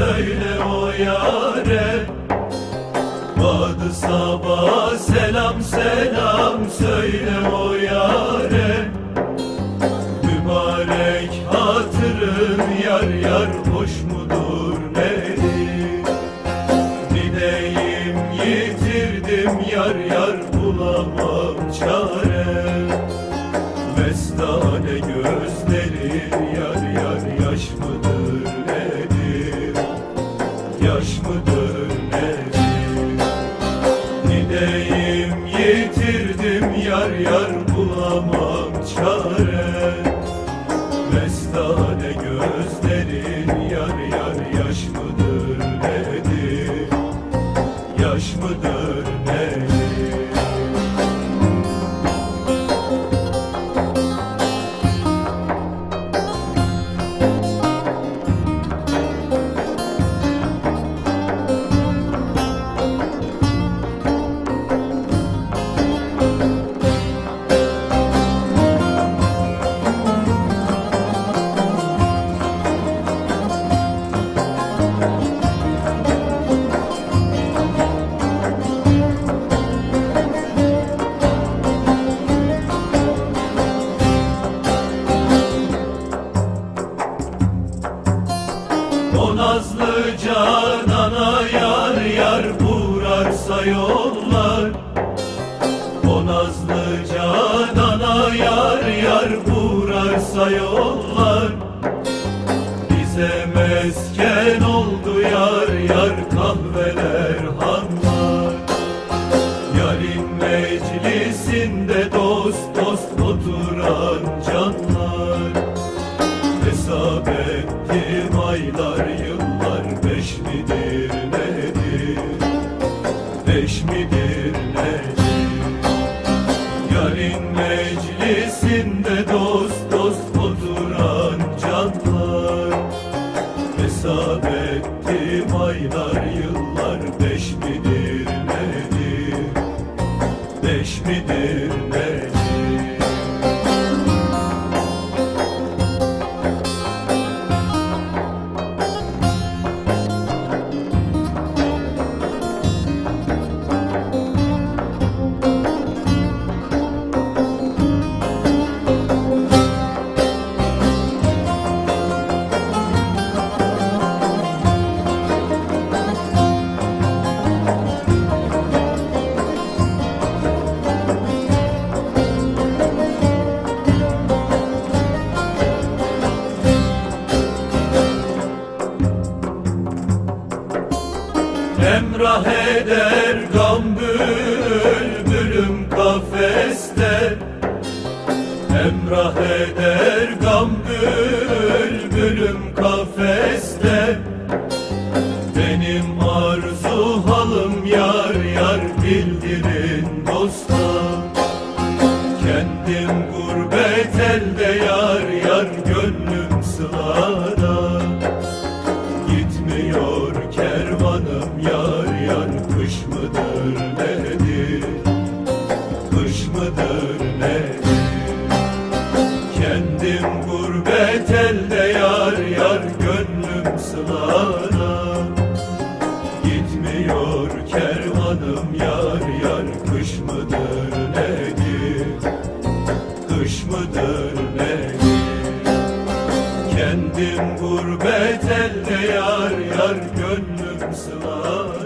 söyle o yare Badı sabah selam selam. Söyle o yare Mübarek hatırın yar yar hoş mudur nedir Gideyim yitirdim yar yar bulamam çare. Mestane gözleri yar yar yaş mıdır yar yar bulamam çare. Mestane yollar. O nazlı canana yar yar vurarsa yollar. Bize mesken oldu yar yar kahveler hanlar. Yarın meclisinde dost dost oturan canlar Beş midir nedir Yarın meclisinde dost dost oturan canlar. Hesap ettim aylar yıllar beş midir nedir? Beş midir nedir Emrah eder gam bülbülüm kafeste. Emrah eder gam bülbülüm kafeste. Benim arzu halım yar yar bildirin dosta. Kendim gurbet elde yar yar Kendim gurbet elde yar yar gönlüm sılada Gitmiyor kervanım yar yar kış mıdır nedir? Kış mıdır nedir? Kendim gurbet elde yar yar gönlüm sılar